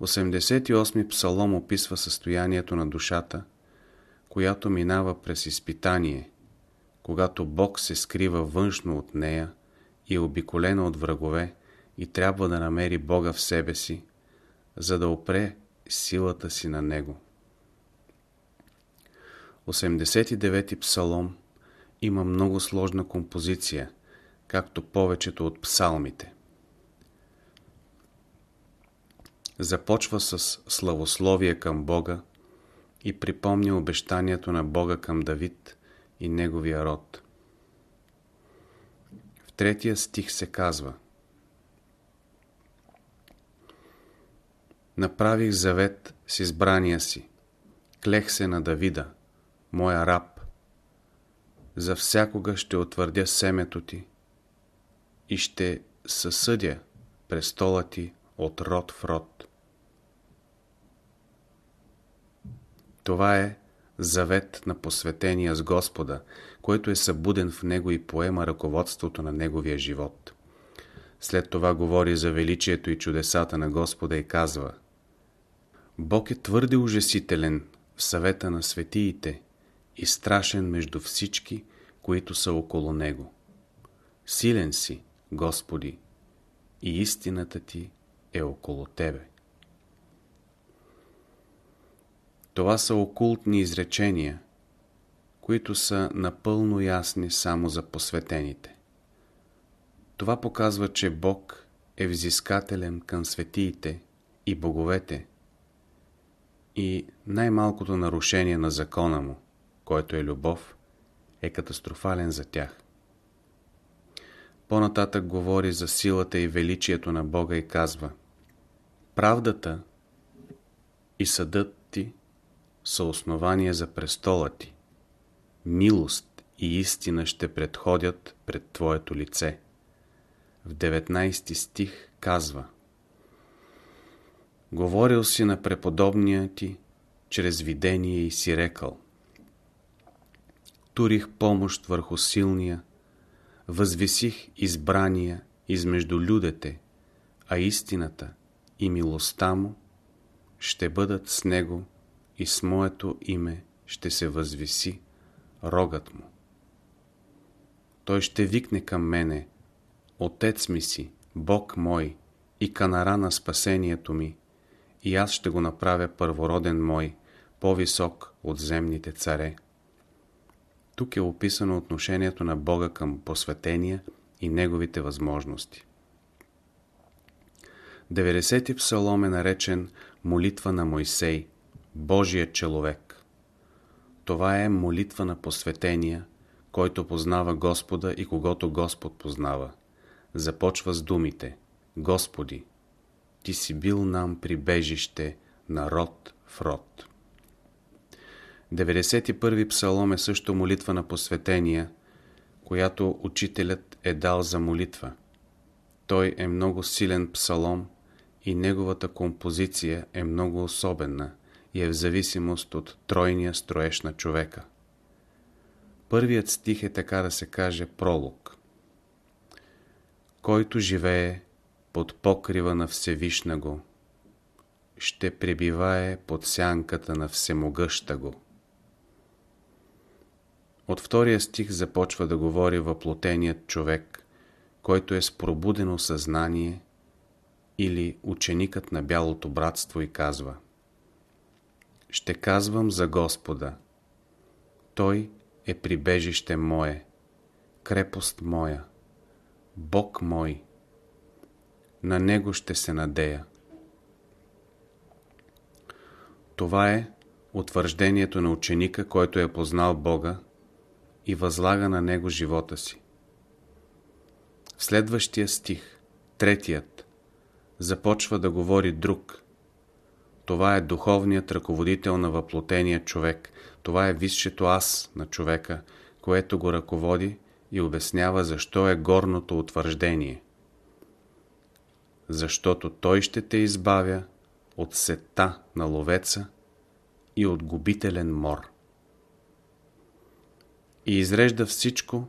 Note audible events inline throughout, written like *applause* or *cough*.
88-ми псалом описва състоянието на душата, която минава през изпитание, когато Бог се скрива външно от нея и е обиколена от врагове и трябва да намери Бога в себе си, за да опре силата си на Него. 89-ти псалом има много сложна композиция, както повечето от псалмите. Започва с славословие към Бога и припомня обещанието на Бога към Давид и неговия род. В третия стих се казва Направих завет с избрания си, клех се на Давида, моя раб. За всякога ще утвърдя семето ти и ще съсъдя престола ти от род в род. Това е завет на посветения с Господа, който е събуден в него и поема ръководството на неговия живот. След това говори за величието и чудесата на Господа и казва Бог е твърде ужасителен в съвета на светиите и страшен между всички, които са около Него. Силен си, Господи, и истината Ти е около Тебе. Това са окултни изречения, които са напълно ясни само за посветените. Това показва, че Бог е взискателен към светиите и боговете и най-малкото нарушение на закона му, който е любов, е катастрофален за тях. По-нататък говори за силата и величието на Бога и казва Правдата и съдът са основания за престола ти. Милост и истина ще предходят пред Твоето лице. В 19 стих казва Говорил си на преподобния ти чрез видение и си рекал Турих помощ върху силния, възвисих избрания измежду людете, а истината и милостта му ще бъдат с него и с моето име ще се възвиси рогът му. Той ще викне към мене, Отец ми си, Бог мой и канара на спасението ми, и аз ще го направя първороден мой, по-висок от земните царе. Тук е описано отношението на Бога към посветения и неговите възможности. 90-ти псалом е наречен молитва на Мойсей, Божия човек. Това е молитва на посветения, който познава Господа и когато Господ познава. Започва с думите Господи, Ти си бил нам прибежище, народ в род. 91-и псалом е също молитва на посветения, която учителят е дал за молитва. Той е много силен псалом и неговата композиция е много особена и е в зависимост от тройния строеж на човека. Първият стих е така да се каже пролог. Който живее под покрива на Всевишна го, ще пребивае под сянката на Всемогъща го. От втория стих започва да говори въплотеният човек, който е с пробудено съзнание или ученикът на Бялото братство и казва Ще казвам за Господа. Той е прибежище мое, крепост моя, Бог мой. На Него ще се надея. Това е утвърждението на ученика, който е познал Бога и възлага на него живота си. В следващия стих, третият, започва да говори друг. Това е духовният ръководител на въплотения човек. Това е висшето аз на човека, което го ръководи и обяснява защо е горното утвърждение. Защото той ще те избавя от сета на ловеца и от губителен мор и изрежда всичко,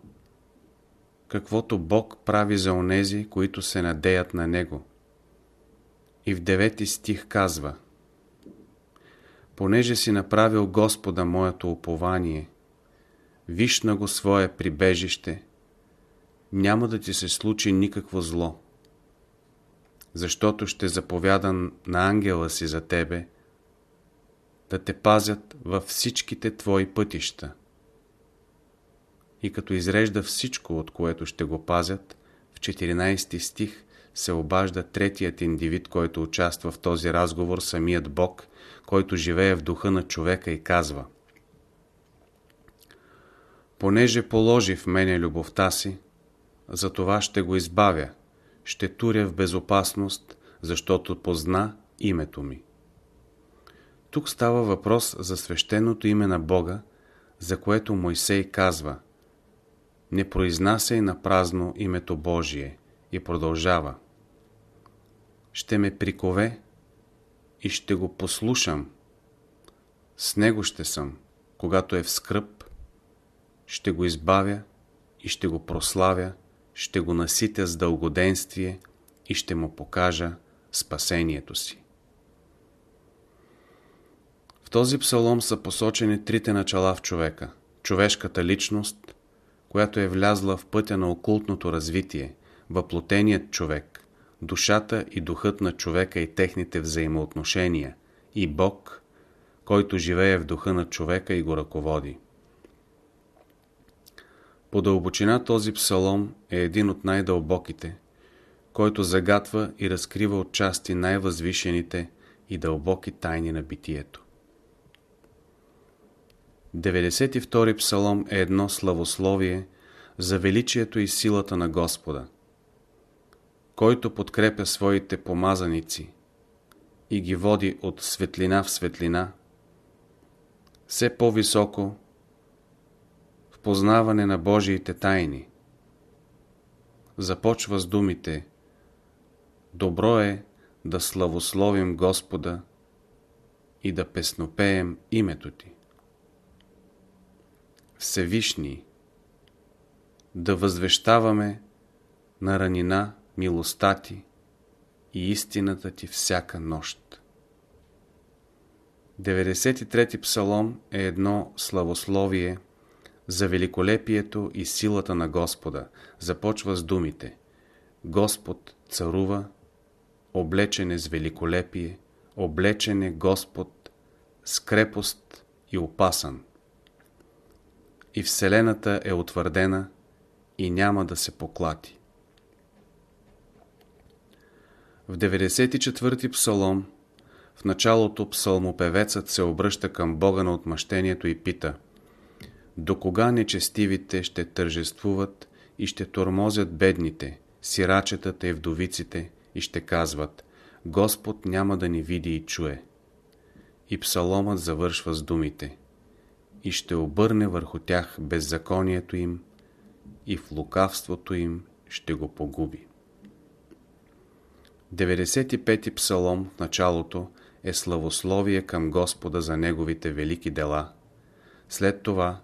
каквото Бог прави за онези, които се надеят на Него. И в девети стих казва Понеже си направил Господа моето упование, виж на го свое прибежище, няма да ти се случи никакво зло, защото ще заповяда на ангела си за тебе, да те пазят във всичките твои пътища. И като изрежда всичко, от което ще го пазят, в 14 стих се обажда третият индивид, който участва в този разговор, самият Бог, който живее в духа на човека и казва Понеже положи в мене любовта си, за това ще го избавя, ще туря в безопасност, защото позна името ми. Тук става въпрос за свещеното име на Бога, за което Мойсей казва Не произнасяй на празно името Божие и продължава Ще ме прикове и ще го послушам. С него ще съм, когато е в скръп, ще го избавя и ще го прославя, ще го наситя с дългоденствие и ще му покажа спасението си. В този псалом са посочени трите начала в човека. Човешката личност, която е влязла в пътя на окултното развитие, въплотеният човек, душата и духът на човека и техните взаимоотношения, и Бог, който живее в духа на човека и го ръководи. По дълбочина този псалом е един от най-дълбоките, който загатва и разкрива от части най-възвишените и дълбоки тайни на битието. 92 псалом е едно славословие за величието и силата на Господа, който подкрепя своите помазаници и ги води от светлина в светлина, все по-високо в познаване на Божиите тайни. Започва с думите Добро е да славословим Господа и да песнопеем името Ти. Всевишни, да възвещаваме на ранина милостта Ти и истината Ти всяка нощ. 93-ти псалом е едно славословие за великолепието и силата на Господа. Започва с думите Господ царува, облечен е с великолепие, облечен е Господ с крепост и опасан и Вселената е утвърдена и няма да се поклати. В 94-ти псалом в началото псалмопевецът се обръща към Бога на отмъщението и пита До кога нечестивите ще тържествуват и ще тормозят бедните, сирачетата и вдовиците и ще казват Господ няма да ни види и чуе. И псаломът завършва с думите и ще обърне върху тях беззаконието им и в лукавството им ще го погуби. 95-ти псалом в началото е славословие към Господа за Неговите велики дела. След това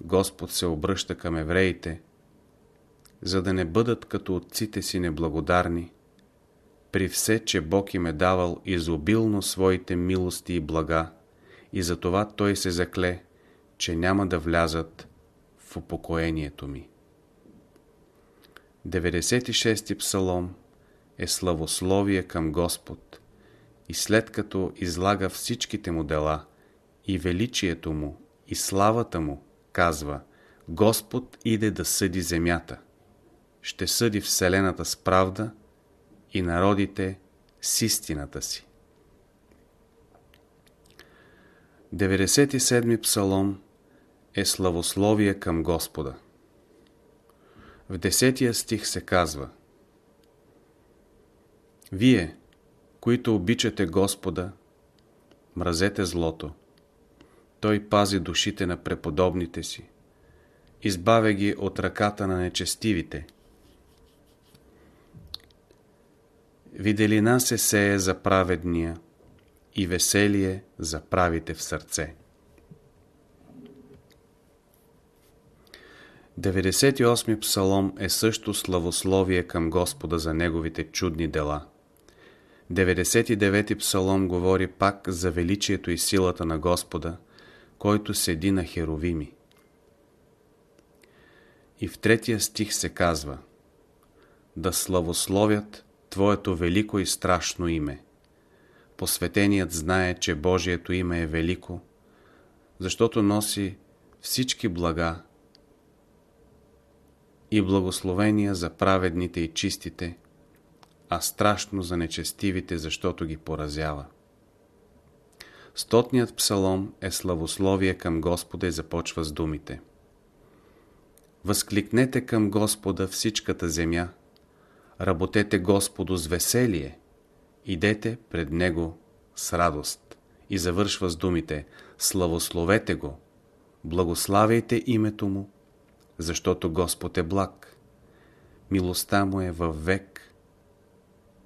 Господ се обръща към евреите, за да не бъдат като отците си неблагодарни, при все, че Бог им е давал изобилно своите милости и блага, и затова Той се закле, че няма да влязат в упокоението ми. 96-ти псалом е славословие към Господ и след като излага всичките му дела и величието му и славата му, казва Господ иде да съди земята. Ще съди Вселената с правда и народите с истината си. 97-ми псалом е славословие към Господа. В десетия стих се казва Вие, които обичате Господа, мразете злото. Той пази душите на преподобните си. Избавя ги от ръката на нечестивите. Виделина се сее за праведния и веселие за правите в сърце. 98 псалом е също славословие към Господа за неговите чудни дела. 99-ти псалом говори пак за величието и силата на Господа, който седи на херовими. И в третия стих се казва Да славословят Твоето велико и страшно име. Посветеният знае, че Божието име е велико, защото носи всички блага и благословения за праведните и чистите, а страшно за нечестивите, защото ги поразява. Стотният псалом е славословие към Господа и започва с думите. Възкликнете към Господа всичката земя, работете Господу с веселие, идете пред Него с радост. И завършва с думите Славословете Го, благославяйте името Му, защото Господ е благ. Милостта Му е във век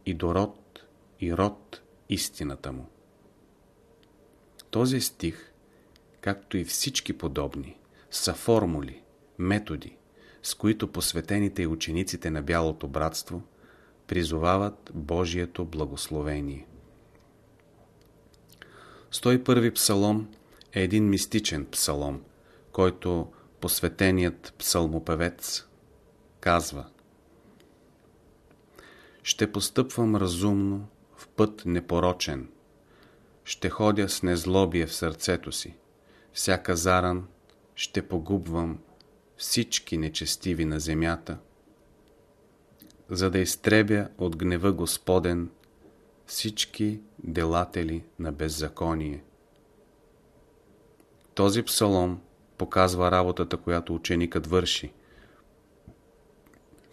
и до род и род истината Му. Този стих, както и всички подобни, са формули, методи, с които посветените и учениците на Бялото братство призовават Божието благословение. 101 псалом е един мистичен псалом, който посветеният псалмопевец казва Ще постъпвам разумно в път непорочен, ще ходя с незлобие в сърцето си, всяка заран ще погубвам всички нечестиви на земята, за да изтребя от гнева Господен всички делатели на беззаконие. Този псалом показва работата, която ученикът върши.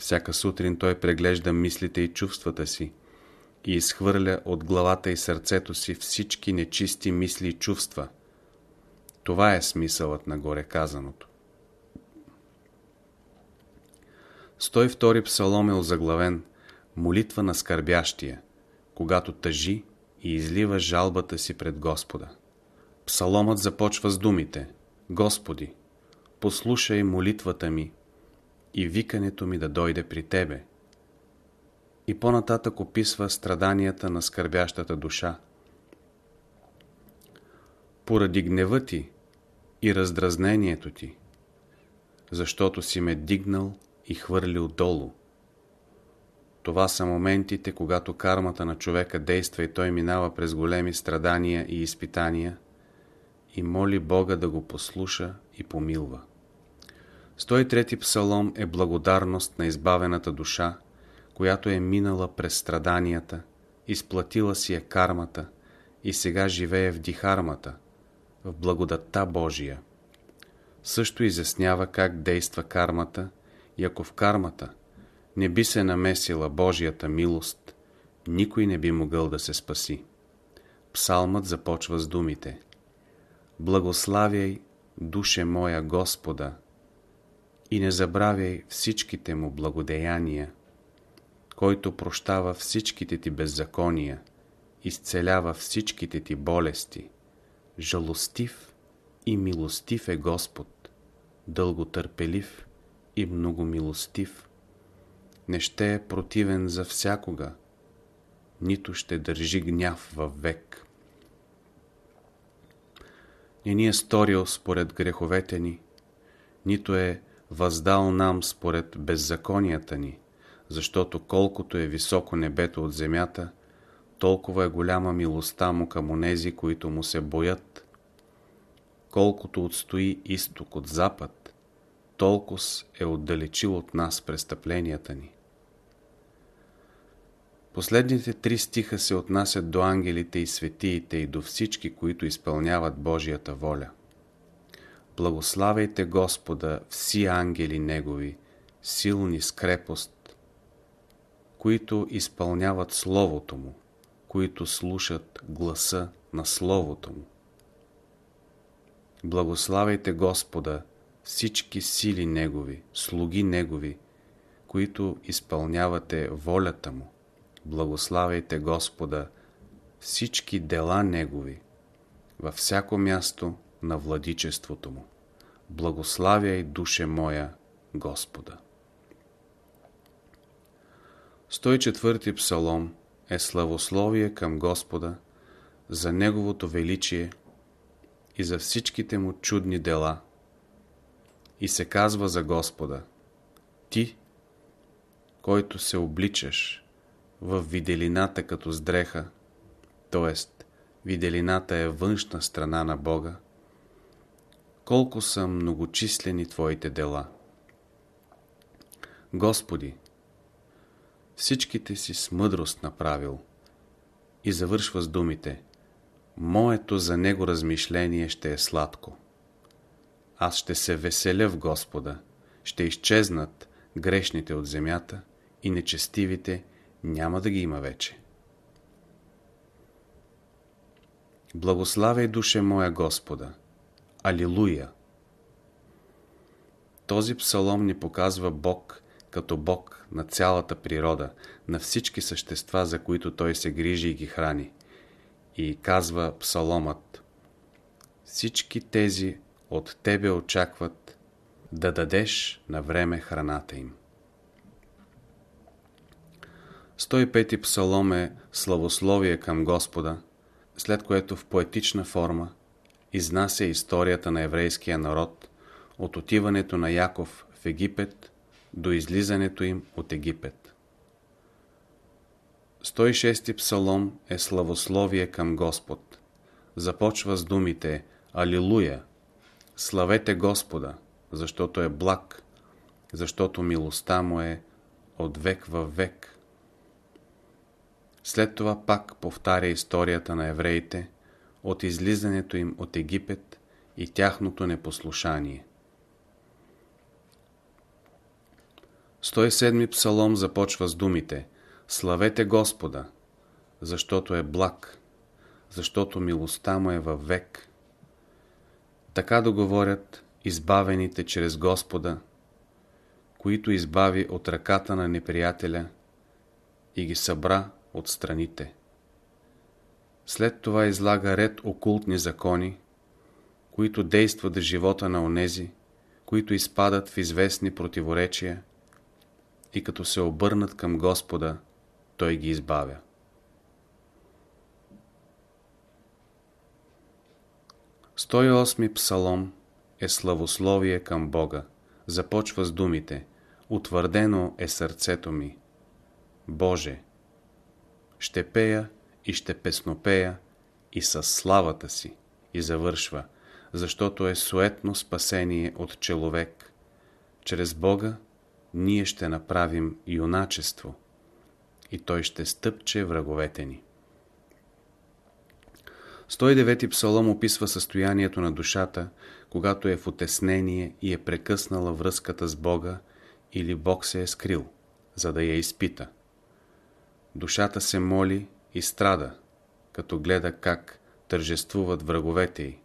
Всяка сутрин той преглежда мислите и чувствата си и изхвърля от главата и сърцето си всички нечисти мисли и чувства. Това е смисълът на горе казаното. 102 псалом е озаглавен Молитва на скърбящия, когато тъжи и излива жалбата си пред Господа. Псаломът започва с думите Господи, послушай молитвата ми и викането ми да дойде при Тебе. И по-нататък описва страданията на скърбящата душа. Поради гнева ти и раздразнението ти, защото си ме дигнал и хвърлил долу. Това са моментите, когато кармата на човека действа и той минава през големи страдания и изпитания и моли Бога да го послуша и помилва. 103 псалом е благодарност на избавената душа, която е минала през страданията, изплатила си е кармата и сега живее в дихармата, в благодатта Божия. Също изяснява как действа кармата и ако в кармата не би се намесила Божията милост, никой не би могъл да се спаси. Псалмът започва с думите Благославяй, душе моя Господа, и не забравяй всичките му благодеяния, който прощава всичките ти беззакония, изцелява всичките ти болести. Жалостив и милостив е Господ, дълготърпелив и многомилостив. Не ще е противен за всякога, нито ще държи гняв във век. Не ни е сторил според греховете ни, нито е въздал нам според беззаконията ни, защото колкото е високо небето от земята, толкова е голяма милостта му към онези, които му се боят. Колкото отстои изток от запад, толкова е отдалечил от нас престъпленията ни. Последните три стиха се отнасят до ангелите и светиите и до всички, които изпълняват Божията воля. Благославяйте Господа, вси ангели Негови, силни с крепост, които изпълняват Словото Му, които слушат гласа на Словото Му. Благославяйте Господа, всички сили Негови, слуги Негови, които изпълнявате волята Му. Благославяйте Господа, всички дела Негови, във всяко място на владичеството Му. Благославяй, душе моя, Господа. 104 псалом е славословие към Господа за Неговото величие и за всичките му чудни дела. И се казва за Господа, Ти, който се обличаш в виделината като с дреха, т.е. виделината е външна страна на Бога, колко са многочислени Твоите дела. Господи, всичките си с мъдрост направил и завършва с думите Моето за него размишление ще е сладко. Аз ще се веселя в Господа, ще изчезнат грешните от земята и нечестивите няма да ги има вече. Благославяй душе моя Господа! Алилуя! Този псалом ни показва Бог като Бог на цялата природа, на всички същества, за които Той се грижи и ги храни. И казва псаломът Всички тези от Тебе очакват да дадеш на време храната им. 105 псалом е славословие към Господа, след което в поетична форма изнася историята на еврейския народ от отиването на Яков в Египет до излизането им от Египет. 106 псалом е славословие към Господ. Започва с думите Алилуя! Славете Господа, защото е благ, защото милостта му е от век във век. След това пак повтаря историята на евреите от излизането им от Египет и тяхното непослушание. 107 псалом започва с думите Славете Господа, защото е благ, защото милостта му е във век. Така договорят избавените чрез Господа, които избави от ръката на неприятеля и ги събра от страните. След това излага ред окултни закони, които действат в живота на онези, които изпадат в известни противоречия и като се обърнат към Господа, Той ги избавя. Стой осми псалом е славословие към Бога. Започва с думите Утвърдено е сърцето ми. Боже, ще пея и ще песнопея и със славата си. И завършва, защото е суетно спасение от човек. Чрез Бога ние ще направим юначество и Той ще стъпче враговете ни. 109 псалом описва състоянието на душата, когато е в отеснение и е прекъснала връзката с Бога или Бог се е скрил, за да я изпита. Душата се моли и страда, като гледа как тържествуват враговете й,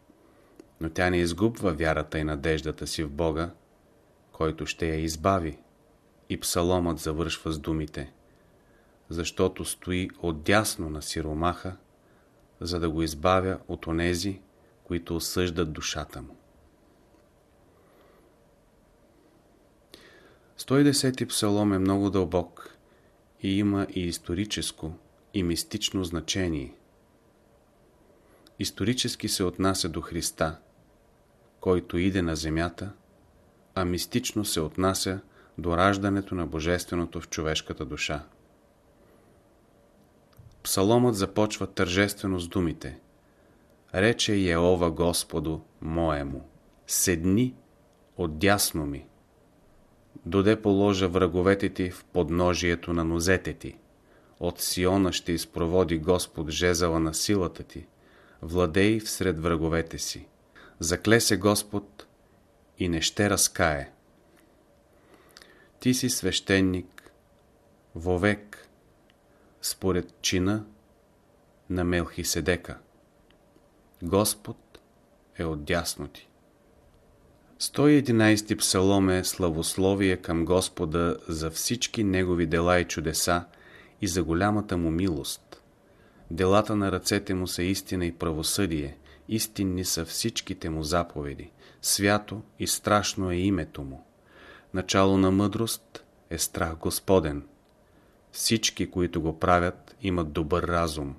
но тя не изгубва вярата и надеждата си в Бога, който ще я избави. И псаломът завършва с думите, защото стои отдясно на сиромаха, за да го избавя от онези, които осъждат душата му. 110 псалом е много дълбок и има и историческо, и мистично значение. Исторически се отнася до Христа, който иде на земята, а мистично се отнася до раждането на Божественото в човешката душа. Псаломът започва тържествено с думите Рече Еова Господу моему, седни отдясно ми, доде положа враговете ти в подножието на нозете ти. От Сиона ще изпроводи Господ жезала на силата ти, владей всред враговете си. Закле се Господ и не ще разкае. Ти си свещеник, вовек, според чина на Мелхиседека. Господ е отдясно ти. 111 псалом е славословие към Господа за всички Негови дела и чудеса и за голямата му милост. Делата на ръцете му са истина и правосъдие, истинни са всичките му заповеди, свято и страшно е името му. Начало на мъдрост е страх Господен. Всички, които го правят, имат добър разум.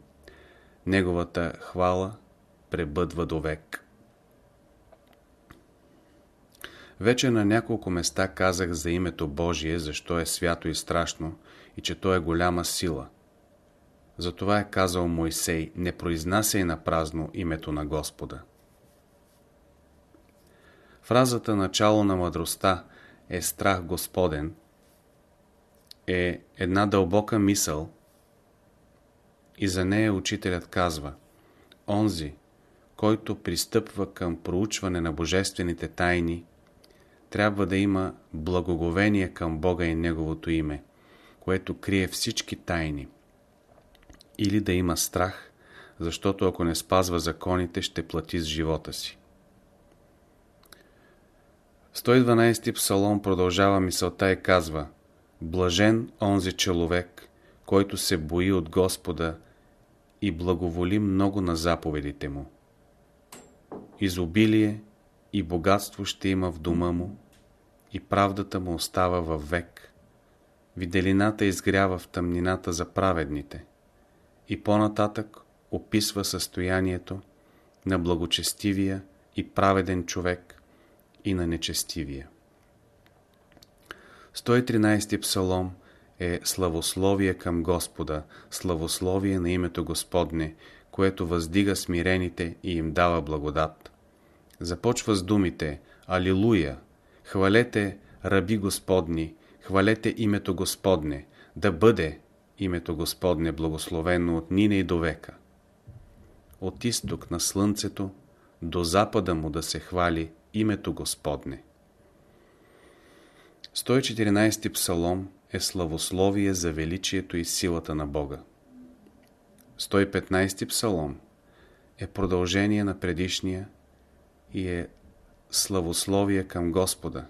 Неговата хвала пребъдва до век. Вече на няколко места казах за името Божие, защо е свято и страшно и че то е голяма сила. Затова е казал Мойсей, не произнасяй на празно името на Господа. Фразата начало на мъдростта е страх Господен е една дълбока мисъл и за нея учителят казва Онзи, който пристъпва към проучване на божествените тайни, трябва да има благоговение към Бога и Неговото име, което крие всички тайни. Или да има страх, защото ако не спазва законите, ще плати с живота си. 112 псалом продължава мисълта и казва Блажен онзи човек, който се бои от Господа и благоволи много на заповедите му. Изобилие и богатство ще има в дома му и правдата му остава във век. Виделината изгрява в тъмнината за праведните и по-нататък описва състоянието на благочестивия и праведен човек и на нечестивия. 113 псалом е славословие към Господа, славословие на името Господне, което въздига смирените и им дава благодат. Започва с думите Алилуя! Хвалете раби Господни, хвалете името Господне, да бъде името Господне благословено от нина и до века. От изток на слънцето до запада му да се хвали името Господне. 114 псалом е славословие за величието и силата на Бога. 115 псалом е продължение на предишния и е славословие към Господа,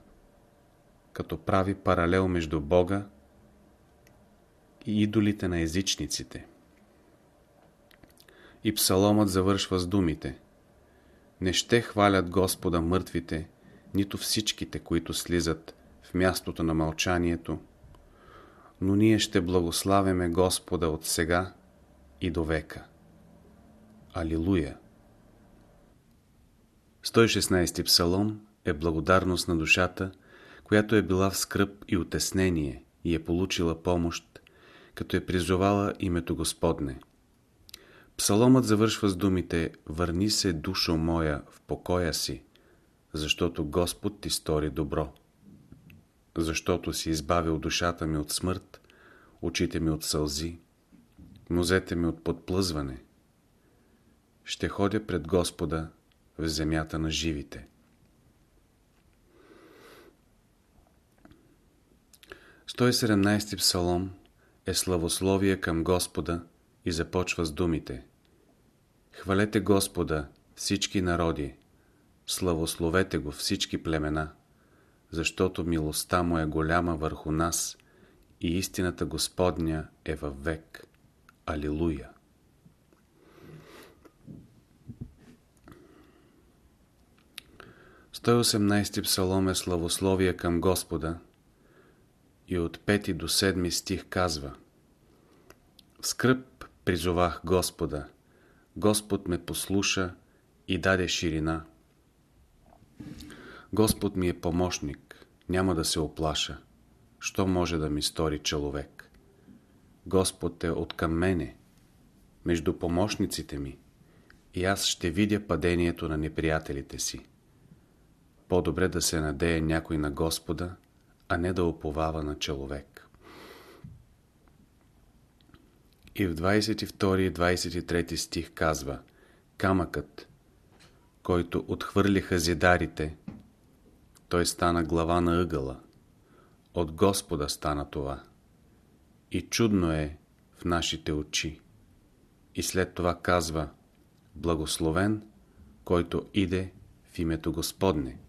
като прави паралел между Бога и идолите на езичниците. И псаломът завършва с думите Не ще хвалят Господа мъртвите, нито всичките, които слизат в мястото на мълчанието, но ние ще благославяме Господа от сега и до века. Алилуя! 116 псалом е благодарност на душата, която е била в скръп и отеснение и е получила помощ, като е призовала името Господне. Псаломът завършва с думите «Върни се, душо моя, в покоя си, защото Господ ти стори добро» защото си избавил душата ми от смърт, очите ми от сълзи, нозете ми от подплъзване. Ще ходя пред Господа в земята на живите. 117 псалом е славословие към Господа и започва с думите Хвалете Господа всички народи, славословете го всички племена защото милостта му е голяма върху нас и истината Господня е във век. Алилуя! Стой 18 псалом е славословие към Господа и от 5 до 7 стих казва В скръп призовах Господа, Господ ме послуша и даде ширина. Господ ми е помощник, няма да се оплаша. Що може да ми стори човек? Господ е от към мене, между помощниците ми, и аз ще видя падението на неприятелите си. По-добре да се надее някой на Господа, а не да оповава на човек. И в 22 и 23 стих казва Камъкът, който отхвърлиха зидарите, той стана глава на ъгъла. От Господа стана това. И чудно е в нашите очи. И след това казва Благословен, който иде в името Господне.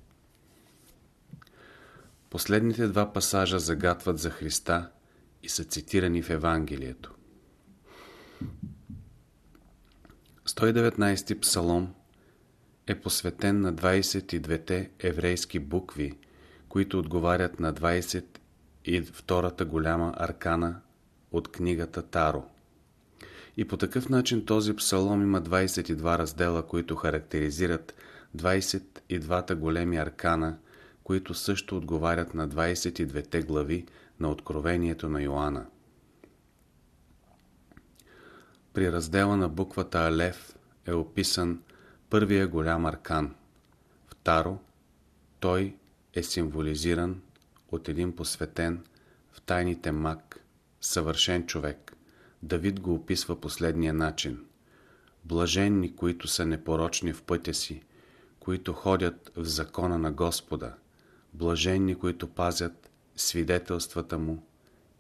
Последните два пасажа загатват за Христа и са цитирани в Евангелието. 119 псалом е посветен на 22-те еврейски букви, които отговарят на 22-та голяма аркана от книгата Таро. И по такъв начин този псалом има 22 раздела, които характеризират 22-та големи аркана, които също отговарят на 22-те глави на Откровението на Йоанна. При раздела на буквата Алев е описан първия голям аркан. В Таро той е символизиран от един посветен в тайните маг, съвършен човек. Давид го описва последния начин. Блаженни, които са непорочни в пътя си, които ходят в закона на Господа, блаженни, които пазят свидетелствата му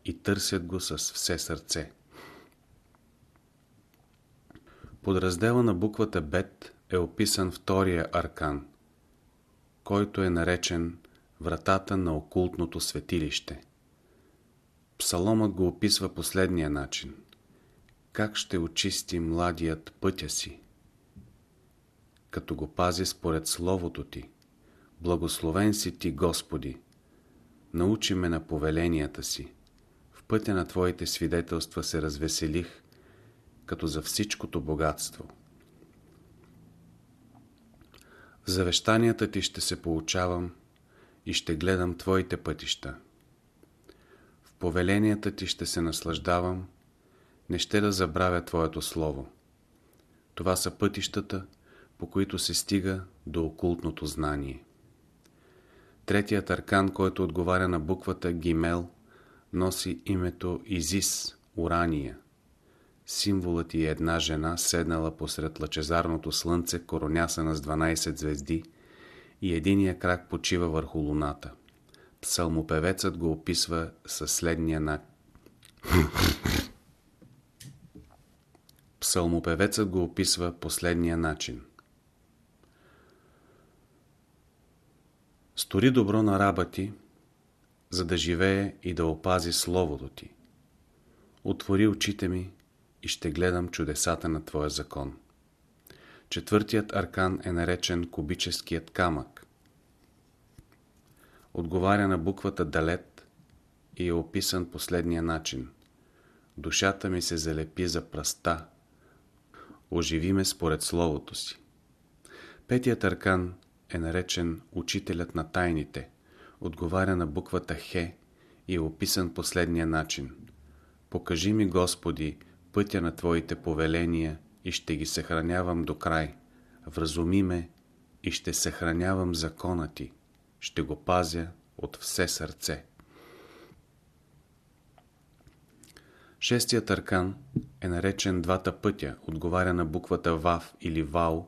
и търсят го с все сърце. Под раздела на буквата Бет е описан втория аркан, който е наречен Вратата на окултното светилище. Псаломът го описва последния начин. Как ще очисти младият пътя си? Като го пази според Словото ти. Благословен си ти, Господи! Научи ме на повеленията си. В пътя на Твоите свидетелства се развеселих, като за всичкото богатство. В завещанията ти ще се получавам и ще гледам Твоите пътища. В повеленията ти ще се наслаждавам, не ще да забравя Твоето Слово. Това са пътищата, по които се стига до окултното знание. Третият аркан, който отговаря на буквата Гимел, носи името Изис, Урания – Символът и е една жена, седнала посред лъчезарното слънце, коронясана с 12 звезди и единия крак почива върху луната. Псалмопевецът го описва със следния на... *laughs* Псалмопевецът го описва последния начин. Стори добро на раба ти, за да живее и да опази Словото ти. Отвори очите ми, и ще гледам чудесата на Твоя закон. Четвъртият аркан е наречен кубическият камък. Отговаря на буквата Далет и е описан последния начин. Душата ми се залепи за пръста. Оживи ме според Словото си. Петият аркан е наречен Учителят на тайните. Отговаря на буквата Хе и е описан последния начин. Покажи ми, Господи, пътя на Твоите повеления и ще ги съхранявам до край. Вразуми ме и ще съхранявам закона Ти. Ще го пазя от все сърце. Шестият аркан е наречен двата пътя, отговаря на буквата ВАВ или ВАУ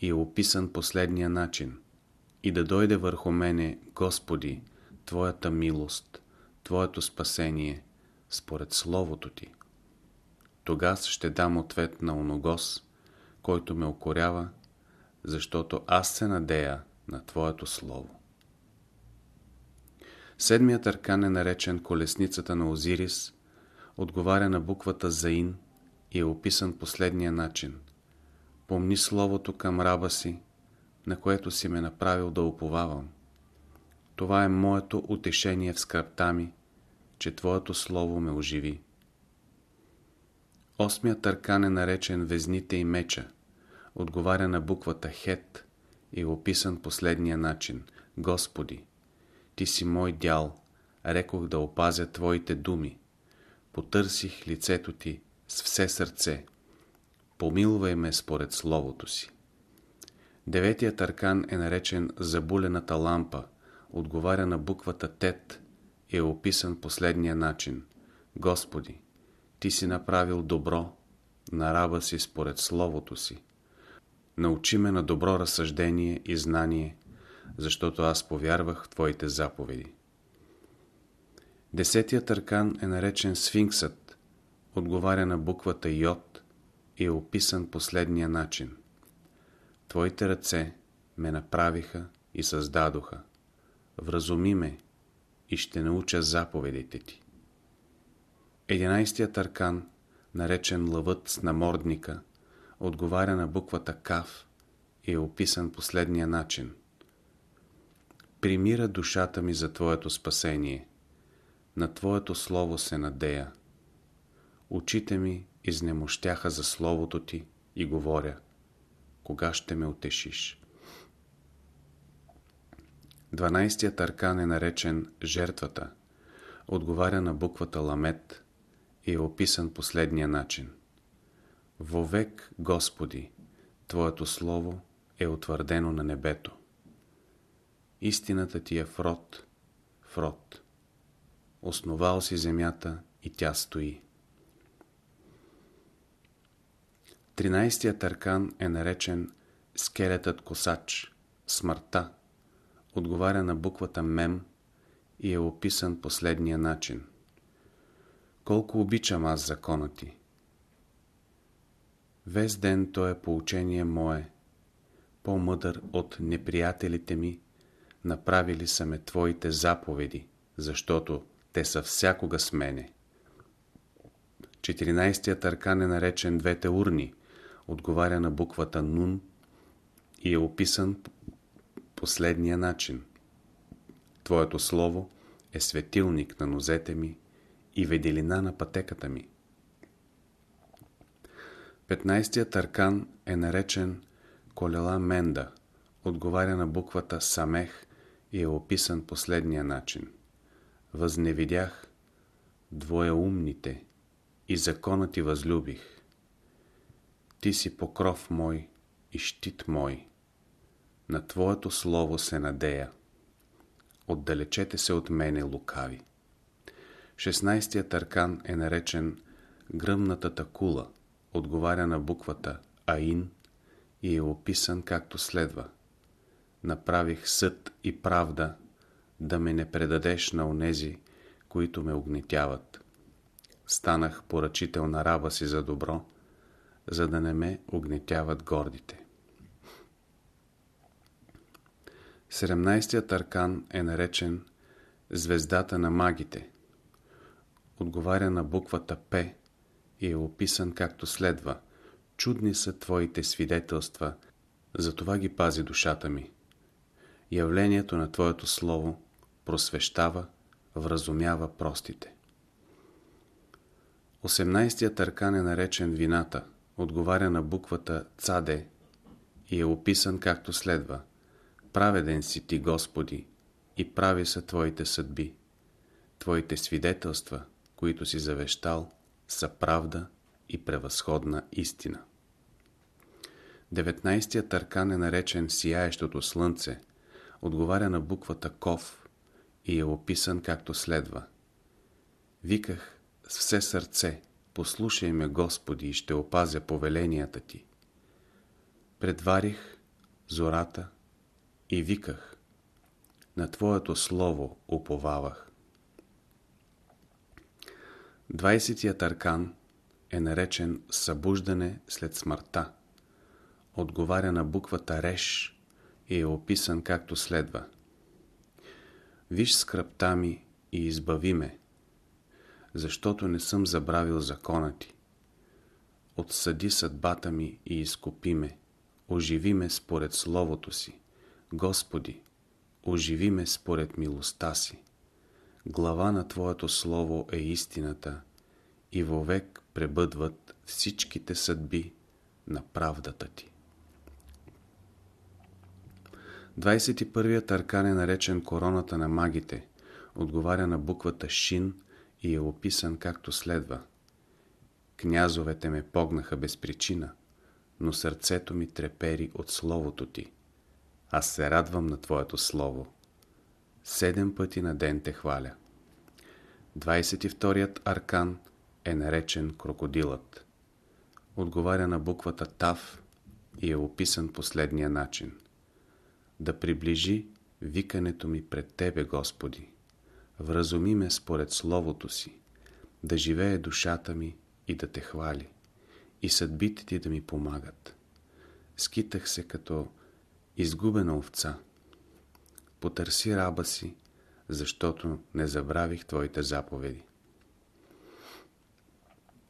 и е описан последния начин. И да дойде върху мене, Господи, Твоята милост, Твоето спасение, според Словото Ти. Тогас ще дам ответ на оногос, който ме окорява, защото аз се надея на Твоето Слово. Седмият аркан е наречен Колесницата на Озирис, отговаря на буквата Заин и е описан последния начин. Помни Словото към раба си, на което си ме направил да уповавам. Това е моето утешение в скръпта ми, че Твоето Слово ме оживи. Осмият търкан е наречен Везните и меча. Отговаря на буквата Хет и е описан последния начин. Господи, Ти си мой дял, рекох да опазя Твоите думи. Потърсих лицето Ти с все сърце. Помилвай ме според Словото си. Деветият аркан е наречен Забулената лампа. Отговаря на буквата Тет и е описан последния начин. Господи, ти си направил добро на раба си според Словото си. Научи ме на добро разсъждение и знание, защото аз повярвах в Твоите заповеди. Десетият аркан е наречен Сфинксът, отговаря на буквата Йод е описан последния начин. Твоите ръце ме направиха и създадоха. Вразуми ме и ще науча заповедите ти. Единайстият аркан, наречен лъвът с намордника, отговаря на буквата Кав и е описан последния начин. Примира душата ми за Твоето спасение. На Твоето Слово се надея. Очите ми изнемощяха за Словото Ти и говоря, кога ще ме утешиш. 12-тият аркан е наречен жертвата, отговаря на буквата ламет и е описан последния начин. Вовек, Господи, Твоето Слово е утвърдено на небето. Истината Ти е в род, в род. Основал си земята и тя стои. 13-тият аркан е наречен скелетът косач, смъртта, отговаря на буквата Мем и е описан последния начин. Колко обичам аз закона ти! Весь ден то е поучение мое, по-мъдър от неприятелите ми, направили са ме Твоите заповеди, защото те са всякога с мене. 14-тият аркан е наречен двете урни, отговаря на буквата Нун и е описан последния начин. Твоето слово е светилник на нозете ми и веделина на пътеката ми. 15-тият аркан е наречен Колела Менда, отговаря на буквата Самех и е описан последния начин. Възневидях двоеумните и закона ти възлюбих. Ти си покров мой и щит мой. На Твоето Слово се надея. Отдалечете се от мене, лукави. 16-тият аркан е наречен Гръмната такула, отговаря на буквата Аин и е описан както следва. Направих съд и правда, да ме не предадеш на онези, които ме огнетяват. Станах поръчител на раба си за добро, за да не ме огнетяват гордите. 17-тият аркан е наречен Звездата на магите. Отговаря на буквата П и е описан както следва. Чудни са Твоите свидетелства, затова ги пази душата ми. Явлението на Твоето Слово просвещава, вразумява простите. 18-тият аркан е наречен Вината, отговаря на буквата Цаде и е описан както следва. Праведен си Ти, Господи, и прави са Твоите съдби. Твоите свидетелства, които си завещал, са правда и превъзходна истина. 19-тият аркан е наречен Сияещото слънце, отговаря на буквата Ков и е описан както следва. Виках с все сърце, послушай ме, Господи, и ще опазя повеленията Ти. Предварих зората и виках, на Твоето Слово уповавах. 20-тият аркан е наречен Събуждане след смъртта. Отговаря на буквата Реш и е описан както следва. Виж скръпта ми и избави ме, защото не съм забравил закона ти. Отсъди съдбата ми и изкупи ме, оживи ме според Словото си. Господи, оживи ме според милостта си. Глава на Твоето Слово е истината и вовек пребъдват всичките съдби на правдата Ти. 21-ят аркан е наречен короната на магите, отговаря на буквата Шин и е описан както следва. Князовете ме погнаха без причина, но сърцето ми трепери от Словото Ти. Аз се радвам на Твоето Слово. Седем пъти на ден те хваля. 22-ят аркан е наречен крокодилът. Отговаря на буквата Тав и е описан последния начин. Да приближи викането ми пред Тебе, Господи. Вразуми ме според Словото си, да живее душата ми и да Те хвали, и съдбите Ти да ми помагат. Скитах се като изгубена овца. Потърси раба си, защото не забравих Твоите заповеди.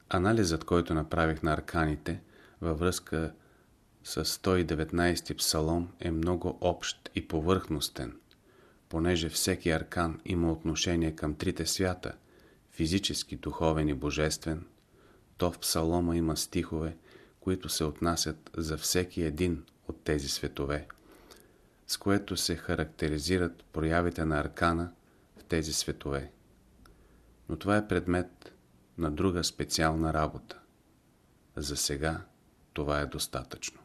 Анализът, който направих на арканите във връзка с 119 псалом е много общ и повърхностен, понеже всеки аркан има отношение към трите свята – физически, духовен и божествен, то в псалома има стихове, които се отнасят за всеки един от тези светове, с което се характеризират проявите на аркана в тези светове. Но това е предмет на друга специална работа. За сега това е достатъчно.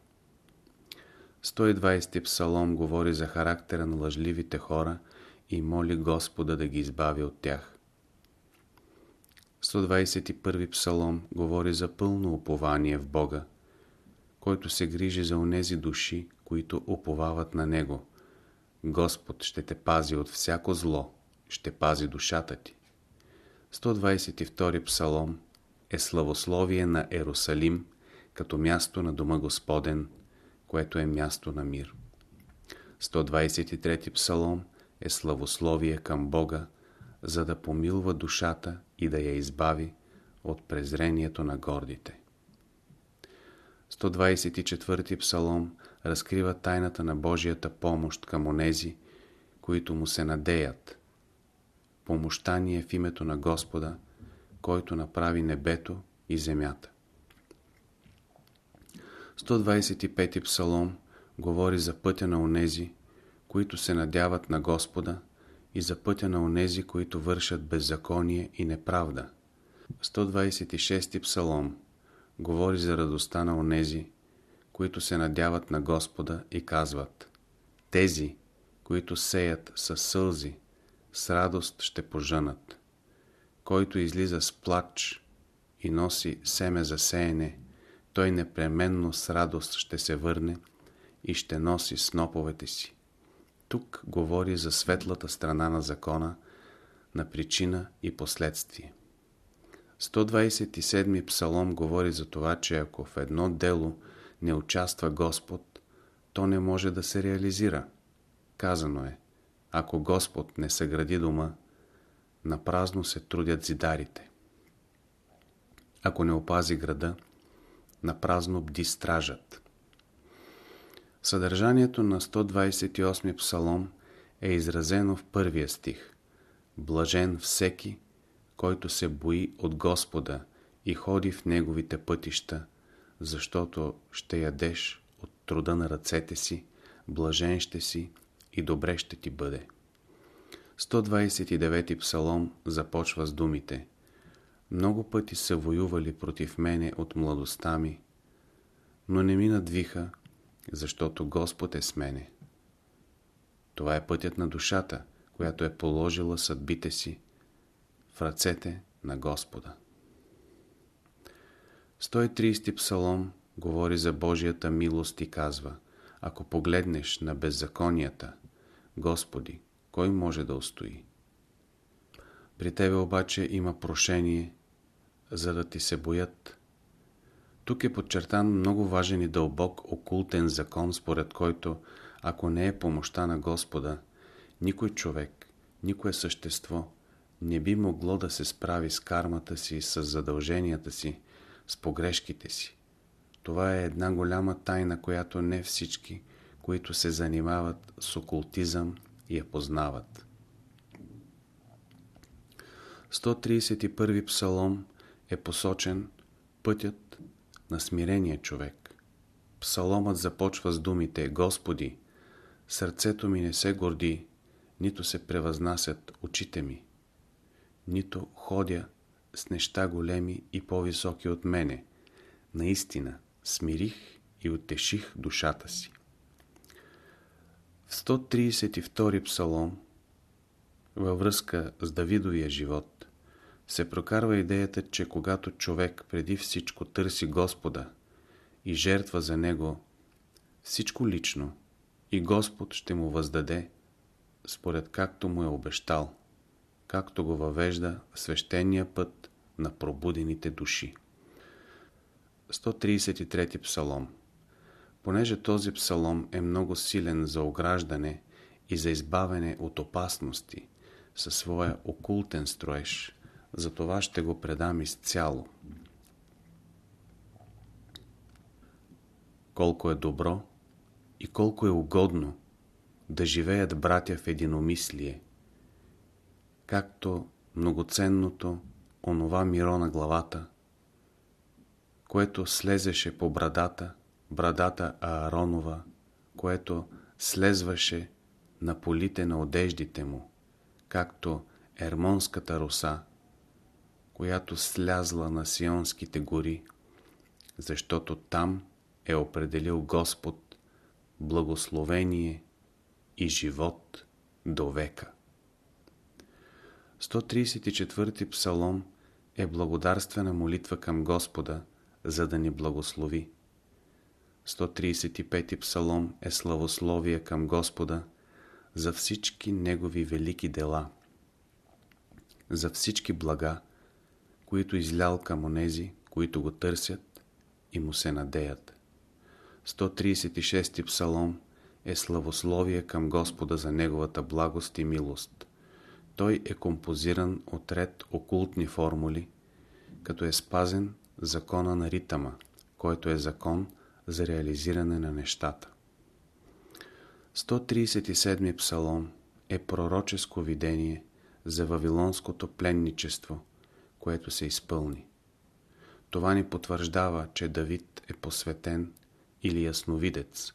120 псалом говори за характера на лъжливите хора и моли Господа да ги избави от тях. 121 псалом говори за пълно упование в Бога, който се грижи за онези души, които уповават на Него. Господ ще те пази от всяко зло, ще пази душата ти. 122 псалом е славословие на Ерусалим, като място на Дома Господен, което е място на мир. 123 псалом е славословие към Бога, за да помилва душата и да я избави от презрението на гордите. 124 псалом разкрива тайната на Божията помощ към онези, които му се надеят. Помощта ни е в името на Господа, който направи небето и земята. 125 псалом говори за пътя на онези, които се надяват на Господа и за пътя на онези, които вършат беззаконие и неправда. 126 псалом говори за радостта на онези, които се надяват на Господа и казват Тези, които сеят със сълзи, с радост ще пожънат. Който излиза с плач и носи семе за сеене, той непременно с радост ще се върне и ще носи сноповете си. Тук говори за светлата страна на закона, на причина и последствие. 127 псалом говори за това, че ако в едно дело не участва Господ, то не може да се реализира. Казано е, ако Господ не съгради дома, на празно се трудят зидарите. Ако не опази града, на празно бди стражът. Съдържанието на 128 псалом е изразено в първия стих. Блажен всеки, който се бои от Господа и ходи в Неговите пътища, защото ще ядеш от труда на ръцете си, блажен ще си и добре ще ти бъде. 129 псалом започва с думите Много пъти са воювали против мене от младостта ми, но не ми надвиха, защото Господ е с мене. Това е пътят на душата, която е положила съдбите си в ръцете на Господа. 130 псалом говори за Божията милост и казва Ако погледнеш на беззаконията, Господи, кой може да устои? При Тебе обаче има прошение, за да ти се боят. Тук е подчертан много важен и дълбок окултен закон, според който, ако не е помощта на Господа, никой човек, никое същество не би могло да се справи с кармата си, с задълженията си, с погрешките си. Това е една голяма тайна, която не всички, които се занимават с окултизъм, я познават. 131 псалом е посочен пътят на смирения човек. Псаломът започва с думите Господи, сърцето ми не се горди, нито се превъзнасят очите ми, нито ходя с неща големи и по-високи от мене. Наистина, смирих и утеших душата си. В 132 псалом, във връзка с Давидовия живот, се прокарва идеята, че когато човек преди всичко търси Господа и жертва за Него всичко лично, и Господ ще му въздаде според както му е обещал, както го въвежда свещения път на пробудените души. 133 псалом Понеже този псалом е много силен за ограждане и за избавяне от опасности със своя окултен строеж, за това ще го предам изцяло. Колко е добро и колко е угодно да живеят братя в единомислие, както многоценното онова миро на главата, което слезеше по брадата, брадата Ааронова, което слезваше на полите на одеждите му, както ермонската роса, която слязла на Сионските гори, защото там е определил Господ благословение и живот до века. 134 псалом е благодарствена молитва към Господа, за да ни благослови. 135 псалом е славословие към Господа за всички Негови велики дела, за всички блага, които излял към онези, които го търсят и му се надеят. 136 псалом е славословие към Господа за Неговата благост и милост. Той е композиран от ред окултни формули, като е спазен закона на ритъма, който е закон за реализиране на нещата. 137 псалом е пророческо видение за вавилонското пленничество, което се изпълни. Това ни потвърждава, че Давид е посветен или ясновидец,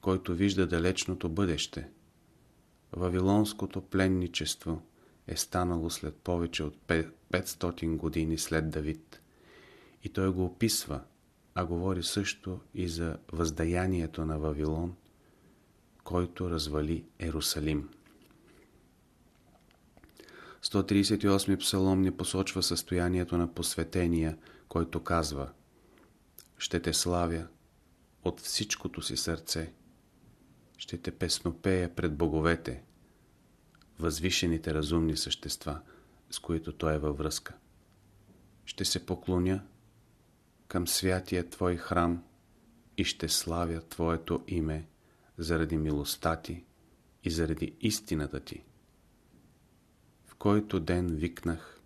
който вижда далечното бъдеще. Вавилонското пленничество е станало след повече от 500 години след Давид. И той го описва, а говори също и за въздаянието на Вавилон, който развали Ерусалим. 138 псалом ни посочва състоянието на посветения, който казва Ще те славя от всичкото си сърце, ще те песнопея пред боговете, възвишените разумни същества, с които той е във връзка. Ще се поклоня към святия Твой храм и ще славя Твоето име заради милостта Ти и заради истината Ти. Който ден викнах,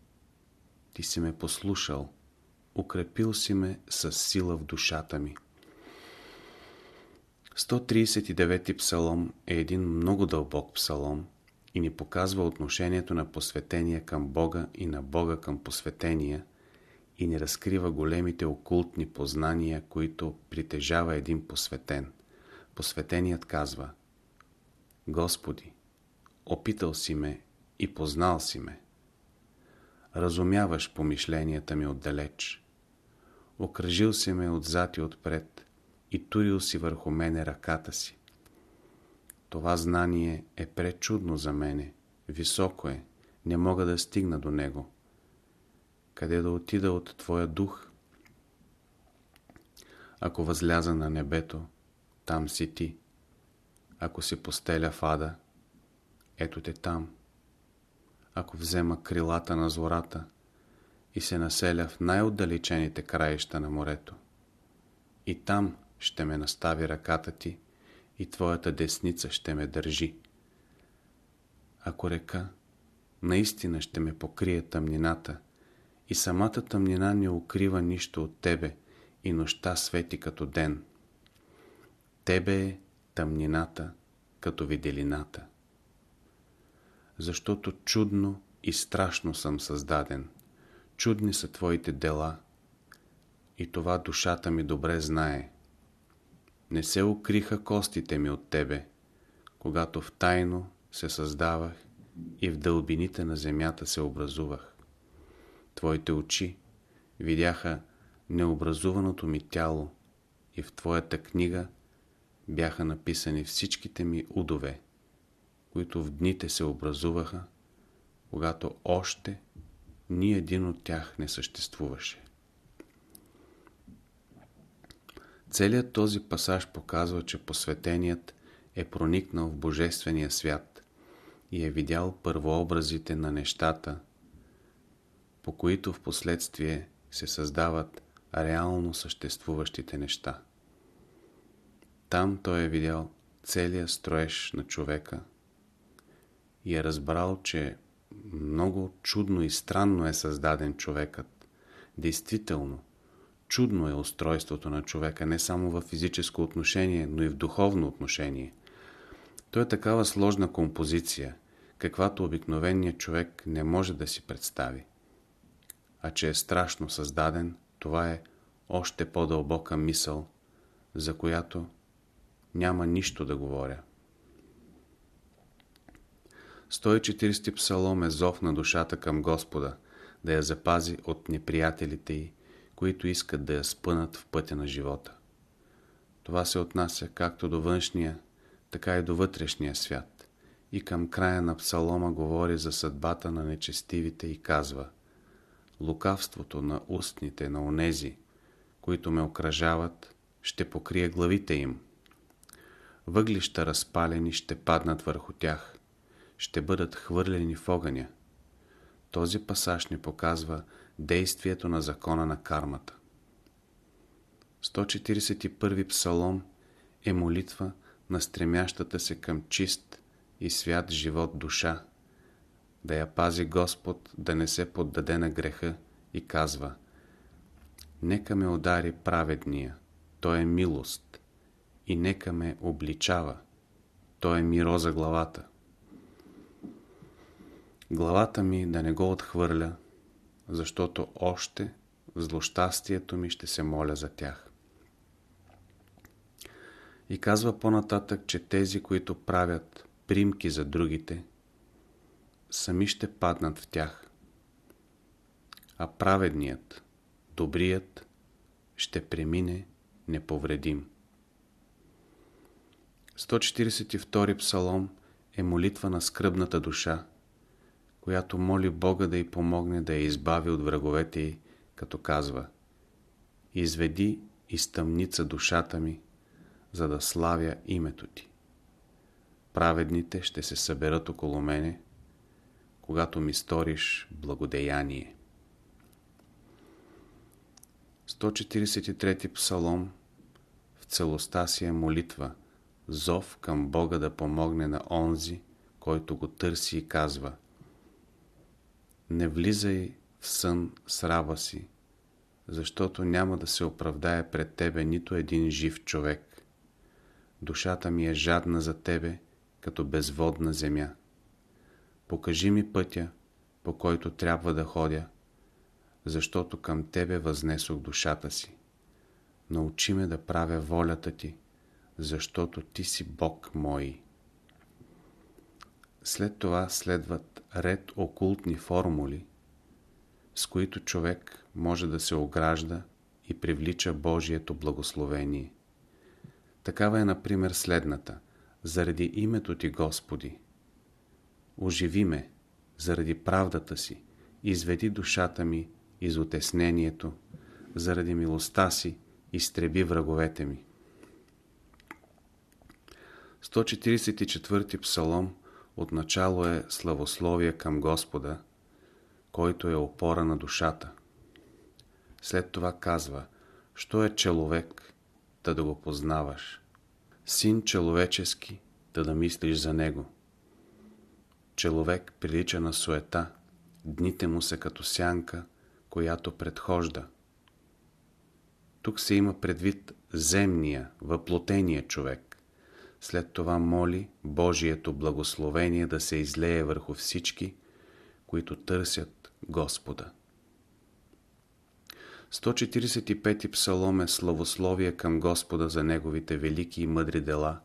Ти си ме послушал, укрепил си ме с сила в душата ми. 139 псалом е един много дълбок псалом и ни показва отношението на посветения към Бога и на Бога към посветения и ни разкрива големите окултни познания, които притежава един посветен. Посветеният казва Господи, опитал си ме и познал си ме. Разумяваш помишленията ми отдалеч. Окръжил си ме отзад и отпред и турил си върху мене ръката си. Това знание е пречудно за мене, високо е, не мога да стигна до него. Къде да отида от Твоя дух? Ако възляза на небето, там си Ти. Ако си постеля в ада, ето те там. Ако взема крилата на зората и се населя в най-отдалечените краища на морето, и там ще ме настави ръката Ти и Твоята десница ще ме държи. Ако река, наистина ще ме покрие тъмнината и самата тъмнина не укрива нищо от Тебе и нощта свети като ден. Тебе е тъмнината като виделината. Защото чудно и страшно съм създаден. Чудни са Твоите дела и това душата ми добре знае – не се укриха костите ми от Тебе, когато в тайно се създавах и в дълбините на земята се образувах. Твоите очи видяха необразуваното ми тяло и в Твоята книга бяха написани всичките ми удове, които в дните се образуваха, когато още ни един от тях не съществуваше. Целият този пасаж показва, че посветеният е проникнал в Божествения свят и е видял първообразите на нещата, по които в последствие се създават реално съществуващите неща. Там той е видял целия строеж на човека и е разбрал, че много чудно и странно е създаден човекът. Действително, Чудно е устройството на човека не само в физическо отношение, но и в духовно отношение. Той е такава сложна композиция, каквато обикновеният човек не може да си представи. А че е страшно създаден, това е още по-дълбока мисъл, за която няма нищо да говоря. 140 псалом е зов на душата към Господа, да я запази от неприятелите й, които искат да я спънат в пътя на живота. Това се отнася както до външния, така и до вътрешния свят. И към края на псалома говори за съдбата на нечестивите и казва Лукавството на устните на онези, които ме окръжават, ще покрие главите им. Въглища разпалени ще паднат върху тях, ще бъдат хвърлени в огъня. Този пасаж ни показва действието на закона на кармата. 141 псалом е молитва на стремящата се към чист и свят живот душа, да я пази Господ да не се поддаде на греха и казва Нека ме удари праведния, то е милост, и нека ме обличава, то е миро за главата. Главата ми да не го отхвърля, защото още в злощастието ми ще се моля за тях. И казва по-нататък, че тези, които правят примки за другите, сами ще паднат в тях. А праведният, добрият, ще премине неповредим. 142 псалом е молитва на скръбната душа, която моли Бога да й помогне да я избави от враговете й, като казва Изведи из тъмница душата ми, за да славя името ти. Праведните ще се съберат около мене, когато ми сториш благодеяние. 143 псалом в целостта си е молитва, зов към Бога да помогне на онзи, който го търси и казва Не влизай в сън с раба си, защото няма да се оправдае пред тебе нито един жив човек. Душата ми е жадна за тебе, като безводна земя. Покажи ми пътя, по който трябва да ходя, защото към Тебе възнесох душата си. Научи ме да правя волята Ти, защото Ти си Бог мой. След това следват ред окултни формули, с които човек може да се огражда и привлича Божието благословение. Такава е, например, следната. Заради името Ти, Господи, оживи ме, заради правдата си, изведи душата ми из отеснението, заради милостта си, изтреби враговете ми. 144 псалом отначало е славословие към Господа, който е опора на душата. След това казва, що е човек, да да го познаваш, син човечески, да да мислиш за него. Човек прилича на суета, дните му са като сянка, която предхожда. Тук се има предвид земния, въплотения човек. След това моли Божието благословение да се излее върху всички, които търсят Господа. 145 псалом е славословие към Господа за Неговите велики и мъдри дела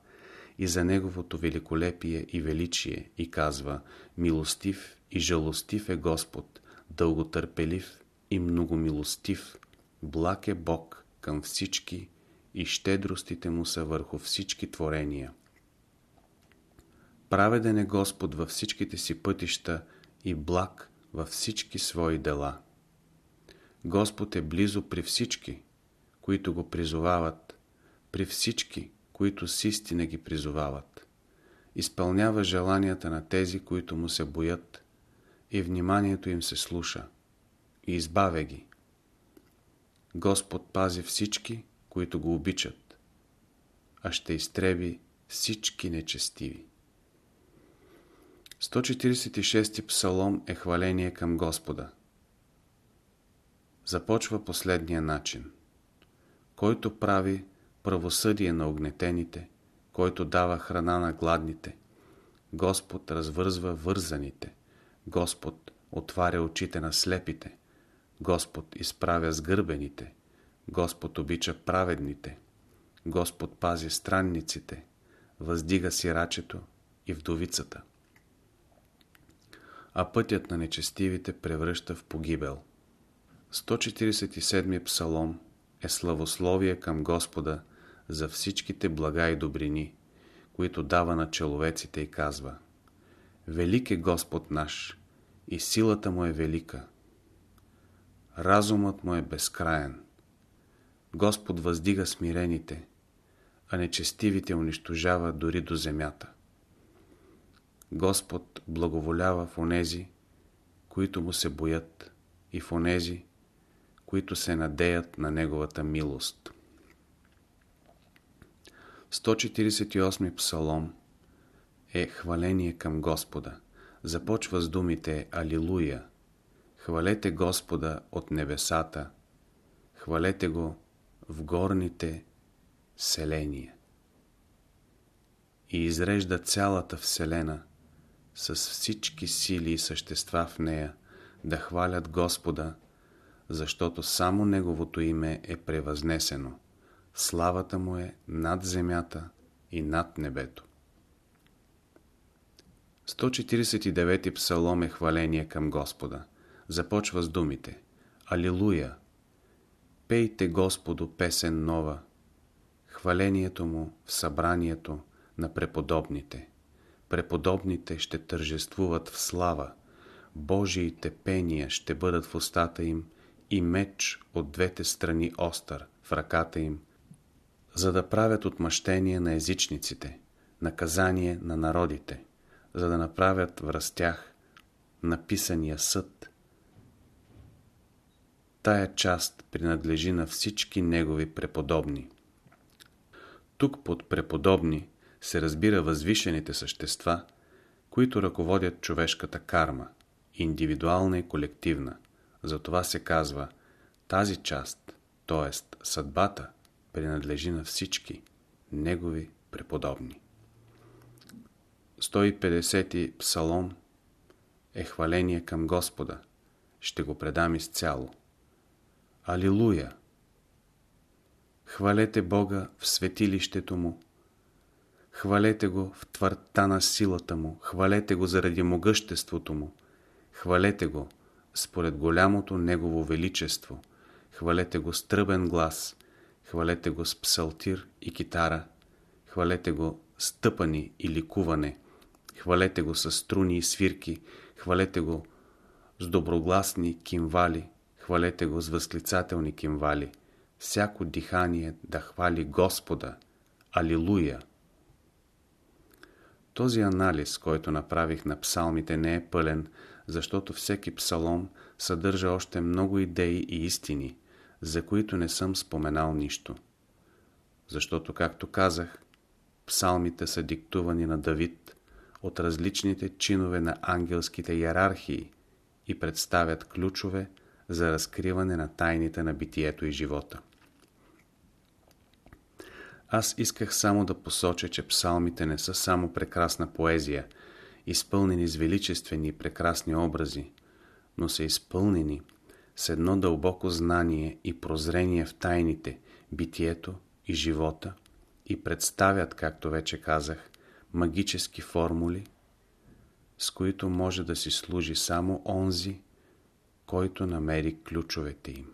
и за Неговото великолепие и величие и казва Милостив и жалостив е Господ, дълготърпелив и многомилостив, благ е Бог към всички и щедростите му са върху всички творения. Праведен е Господ във всичките си пътища и благ във всички свои дела. Господ е близо при всички, които го призовават, при всички, които с истина ги призовават. Изпълнява желанията на тези, които му се боят и вниманието им се слуша и избавя ги. Господ пази всички, които го обичат, а ще изтреби всички нечестиви. 146 псалом е хваление към Господа. Започва последния начин. Който прави правосъдие на огнетените, който дава храна на гладните, Господ развързва вързаните, Господ отваря очите на слепите, Господ изправя сгърбените, Господ обича праведните, Господ пази странниците, въздига сирачето и вдовицата. А пътят на нечестивите превръща в погибел. 147 псалом е славословие към Господа за всичките блага и добрини, които дава на человеците и казва Велик е Господ наш и силата му е велика. Разумът му е безкраен. Господ въздига смирените, а нечестивите унищожава дори до земята. Господ благоволява в онези, които му се боят и в онези, които се надеят на Неговата милост. 148 псалом е хваление към Господа. Започва с думите Алилуя. Хвалете Господа от небесата. Хвалете Го в горните селения. И изрежда цялата Вселена с всички сили и същества в нея да хвалят Господа, защото само Неговото име е превъзнесено. Славата му е над земята и над небето. 149 псалом е хваление към Господа. Започва с думите Алилуя! Пейте Господу песен нова, хвалението му в събранието на преподобните. Преподобните ще тържествуват в слава, Божиите пения ще бъдат в устата им и меч от двете страни остър в ръката им, за да правят отмъщение на езичниците, наказание на народите, за да направят в растях написания съд. Тая част принадлежи на всички негови преподобни. Тук под преподобни се разбира възвишените същества, които ръководят човешката карма, индивидуална и колективна. Затова се казва тази част, т.е. съдбата, принадлежи на всички негови преподобни. 150 псалом е хваление към Господа. Ще го предам изцяло. Алилуя! Хвалете Бога в светилището Му. Хвалете Го в твърта на силата Му. Хвалете Го заради могъществото Му. Хвалете Го според голямото Негово величество. Хвалете Го с тръбен глас. Хвалете Го с псалтир и китара. Хвалете Го с тъпани и ликуване. Хвалете Го с струни и свирки. Хвалете Го с доброгласни кимвали. Хвалете Го с възклицателни кимвали. Всяко дихание да хвали Господа. Алилуя! Този анализ, който направих на псалмите, не е пълен, защото всеки псалом съдържа още много идеи и истини, за които не съм споменал нищо. Защото, както казах, псалмите са диктувани на Давид от различните чинове на ангелските иерархии и представят ключове за разкриване на тайните на битието и живота. Аз исках само да посоча, че псалмите не са само прекрасна поезия, изпълнени с величествени и прекрасни образи, но са изпълнени с едно дълбоко знание и прозрение в тайните, битието и живота и представят, както вече казах, магически формули, с които може да си служи само онзи, който намери ключовете им.